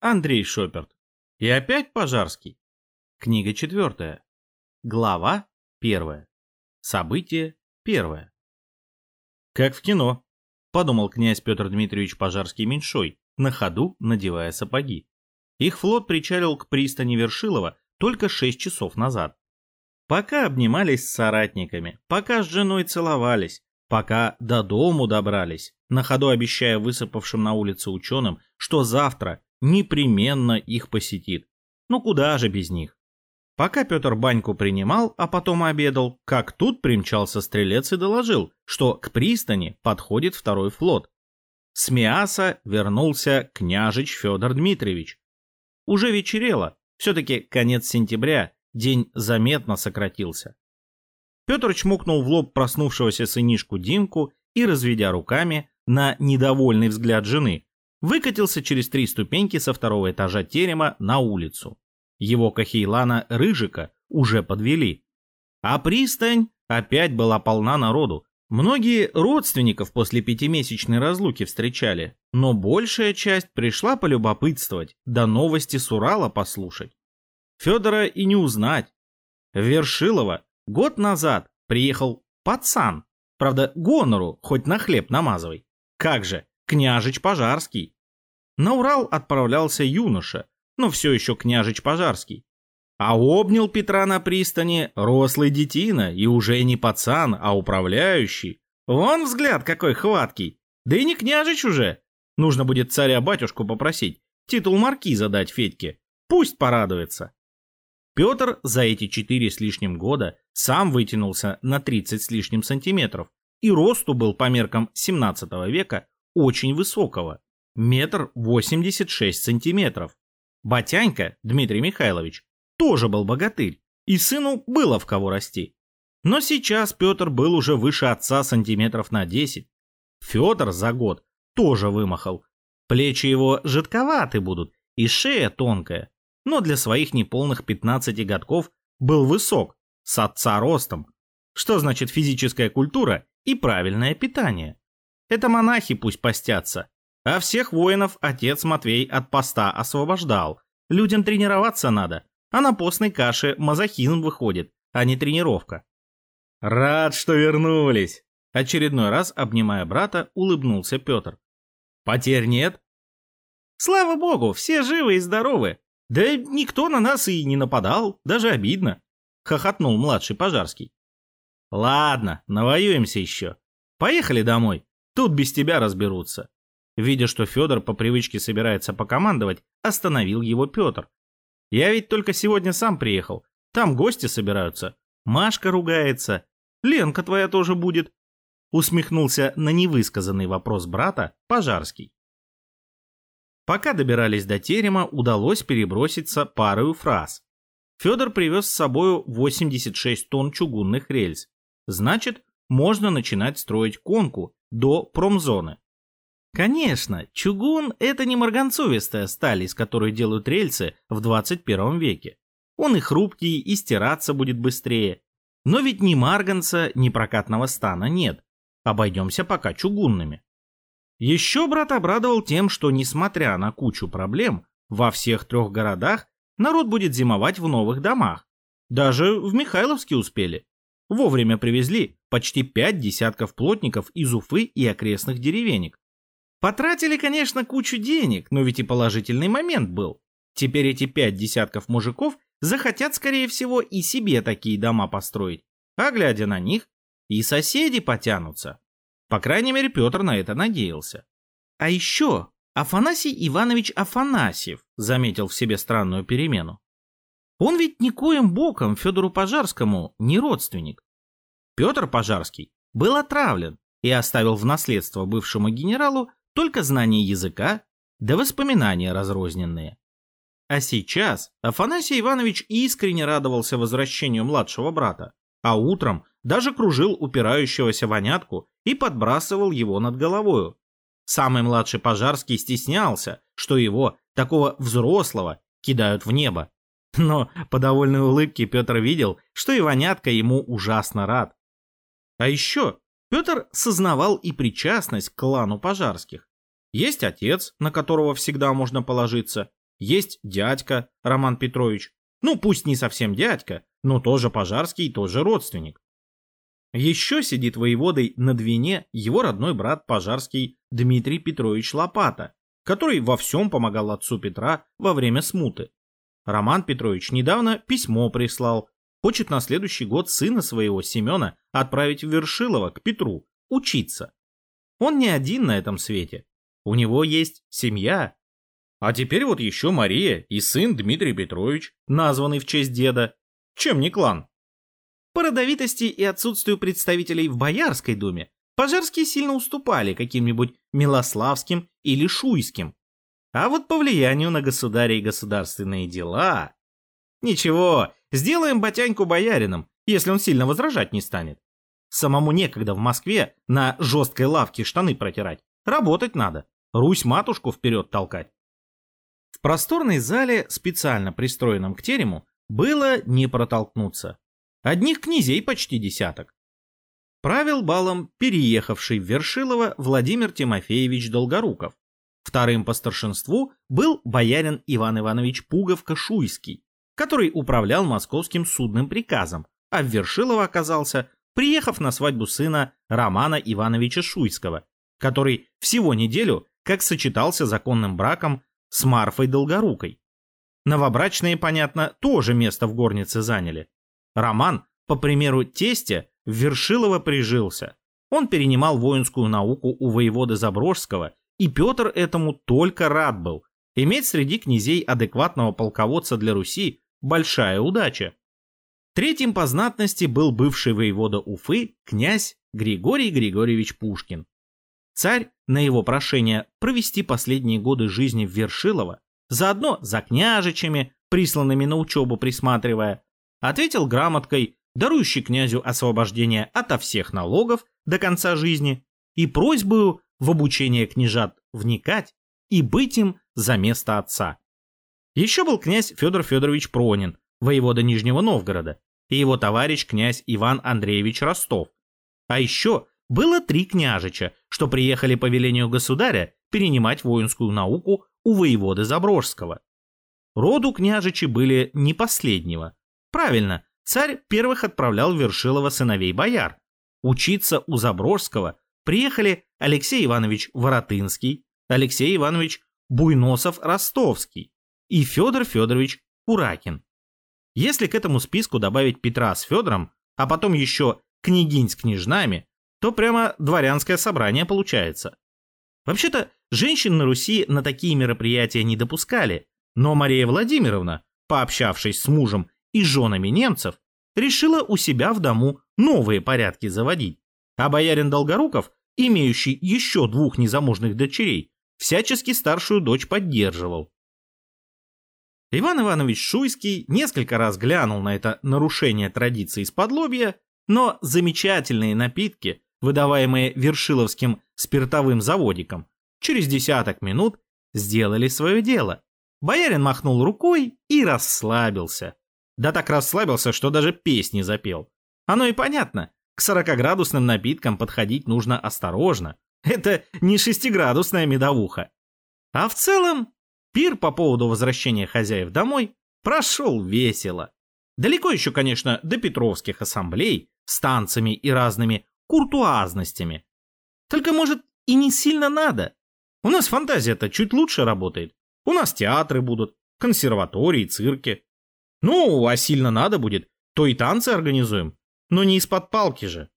Андрей Шоперт. И опять Пожарский. Книга четвертая. Глава первая. Событие первое. Как в кино, подумал князь Петр Дмитриевич Пожарский-меньшой, на ходу надевая сапоги. Их флот причалил к пристани Вершилова только шесть часов назад. Пока обнимались с соратниками, пока с женой целовались, пока до дому добрались, на ходу обещая высыпавшим на улице ученым, что завтра непременно их посетит. Ну куда же без них? Пока Петр баньку принимал, а потом обедал, как тут примчался стрелец и доложил, что к пристани подходит второй флот. С Миаса вернулся княжич Федор Дмитриевич. Уже вечерело, все-таки конец сентября, день заметно сократился. Петр чмокнул в лоб проснувшегося сынишку Димку и, разведя руками, на недовольный взгляд жены, выкатился через три ступеньки со второго этажа терема на улицу. Его Кахейлана Рыжика уже подвели. А пристань опять была полна народу. Многие родственников после пятимесячной разлуки встречали, но большая часть пришла полюбопытствовать, да новости с Урала послушать. Федора и не узнать. В Вершилово год назад приехал пацан, правда, гонору хоть на хлеб намазывай. Как же, княжич Пожарский. На Урал отправлялся юноша, но все еще княжич Пожарский. А обнял Петра на пристани рослый детина, и уже не пацан, а управляющий. Вон взгляд какой хваткий. Да и не княжич уже. Нужно будет царя-батюшку попросить, титул маркиза дать Федьке. Пусть порадуется. Петр за эти четыре с лишним года сам вытянулся на 30 с лишним сантиметров, и росту был по меркам 17 века очень высокого метр восемьдесят шесть сантиметров. Батянька, Дмитрий Михайлович, тоже был богатырь, и сыну было в кого расти. Но сейчас Петр был уже выше отца сантиметров на десять. Федор за год тоже вымахал. Плечи его жидковаты будут, и шея тонкая, но для своих неполных 15 годков был высок, с отца ростом. Что значит физическая культура и правильное питание? Это монахи пусть постятся, а всех воинов отец Матвей от поста освобождал. Людям тренироваться надо, а на постной каше мазохизм выходит, а не тренировка. «Рад, что вернулись!» Очередной раз, обнимая брата, улыбнулся Петр. «Потерь нет?» «Слава богу, все живы и здоровы. Да никто на нас и не нападал, даже обидно», — хохотнул младший Пожарский. «Ладно, навоюемся еще. Поехали домой, тут без тебя разберутся. Видя, что Федор по привычке собирается покомандовать, остановил его Петр. «Я ведь только сегодня сам приехал. Там гости собираются. Машка ругается. Ленка твоя тоже будет». Усмехнулся на невысказанный вопрос брата Пожарский. Пока добирались до терема, удалось переброситься парою фраз. Федор привез с собою 86 тонн чугунных рельс. Значит, можно начинать строить конку до промзоны. Конечно, чугун – это не марганцовистая сталь, из которой делают рельсы в 21 веке. Он и хрупкий, и стираться будет быстрее. Но ведь ни марганца, ни прокатного стана нет. Обойдемся пока чугунными. Еще брат обрадовал тем, что, несмотря на кучу проблем, во всех трех городах народ будет зимовать в новых домах. Даже в Михайловске успели. Вовремя привезли почти пять десятков плотников из Уфы и окрестных деревенек. Потратили, конечно, кучу денег, но ведь и положительный момент был. Теперь эти пять десятков мужиков захотят, скорее всего, и себе такие дома построить. А глядя на них, и соседи потянутся. По крайней мере, Петр на это надеялся. А еще Афанасий Иванович Афанасьев заметил в себе странную перемену. Он ведь никоим боком Федору Пожарскому не родственник. Петр Пожарский был отравлен и оставил в наследство бывшему генералу только знание языка да воспоминания разрозненные. А сейчас Афанасий Иванович искренне радовался возвращению младшего брата, а утром даже кружил упирающегося вонятку и подбрасывал его над головою. Самый младший Пожарский стеснялся, что его, такого взрослого, кидают в небо. Но по довольной улыбке Петр видел, что и вонятка ему ужасно рад. А еще Петр сознавал и причастность к клану пожарских. Есть отец, на которого всегда можно положиться, есть дядька Роман Петрович. Ну, пусть не совсем дядька, но тоже пожарский, тоже родственник. Еще сидит воеводой на Двине его родной брат пожарский Дмитрий Петрович Лопата, который во всем помогал отцу Петра во время смуты. Роман Петрович недавно письмо прислал, хочет на следующий год сына своего Семена отправить в Вершилово к Петру, учиться. Он не один на этом свете. У него есть семья. А теперь вот еще Мария и сын Дмитрий Петрович, названный в честь деда. Чем не клан? По родовитости и отсутствию представителей в Боярской думе Пожарские сильно уступали каким-нибудь Милославским или Шуйским. А вот по влиянию на государя и государственные дела... Ничего, сделаем Батяньку боярином, если он сильно возражать не станет. Самому некогда в Москве на жесткой лавке штаны протирать. Работать надо. Русь-матушку вперед толкать. В просторной зале, специально пристроенном к терему, было не протолкнуться. Одних князей почти десяток. Правил балом переехавший в Вершилово Владимир Тимофеевич Долгоруков. Вторым по старшинству был боярин Иван Иванович Пугов-Кашуйский, который управлял московским судным приказом, а в Вершилово оказался, приехав на свадьбу сына Романа Ивановича Шуйского, который всего неделю как сочетался законным браком с Марфой Долгорукой. Новобрачные, понятно, тоже место в горнице заняли. Роман, по примеру тестя, в Вершилово прижился. Он перенимал воинскую науку у воевода Заброжского, и Петр этому только рад был. Иметь среди князей адекватного полководца для Руси – большая удача. Третьим по знатности был бывший воевода Уфы, князь Григорий Григорьевич Пушкин. Царь на его прошение провести последние годы жизни в Вершилово, заодно за княжичами, присланными на учебу присматривая, ответил грамоткой, дарующей князю освобождение ото всех налогов до конца жизни и просьбою в обучение княжат вникать и быть им за место отца. Еще был князь Федор Федорович Пронин, воевода Нижнего Новгорода, и его товарищ князь Иван Андреевич Ростов. А еще было три княжича, что приехали по велению государя перенимать воинскую науку у воеводы Заброжского. Роду княжичи были не последнего. Правильно, царь первых отправлял Вершилова сыновей бояр. Учиться у Заброжского приехали Алексей Иванович Воротынский, Алексей Иванович Буйносов-Ростовский и Федор Федорович Куракин. Если к этому списку добавить Петра с Федором, а потом еще княгинь с княжнами, то прямо дворянское собрание получается. Вообще-то, женщин на Руси на такие мероприятия не допускали, но Мария Владимировна, пообщавшись с мужем и женами немцев, решила у себя в дому новые порядки заводить. А боярин Долгоруков, имеющий еще двух незамужных дочерей, всячески старшую дочь поддерживал. Иван Иванович Шуйский несколько раз глянул на это нарушение традиции из-под лобья, но замечательные напитки, выдаваемые Вершиловским спиртовым заводиком, через десяток минут сделали свое дело. Боярин махнул рукой и расслабился. Да так расслабился, что даже песни запел. Оно и понятно, к 40-градусным напиткам подходить нужно осторожно. Это не шестиградусная медовуха. А в целом, пир по поводу возвращения хозяев домой прошел весело. Далеко еще, конечно, до Петровских ассамблей с танцами и разными куртуазностями. Только, может, и не сильно надо. У нас фантазия-то чуть лучше работает. У нас театры будут, консерватории, цирки. Ну, а сильно надо будет, то и танцы организуем. Но не из-под палки же.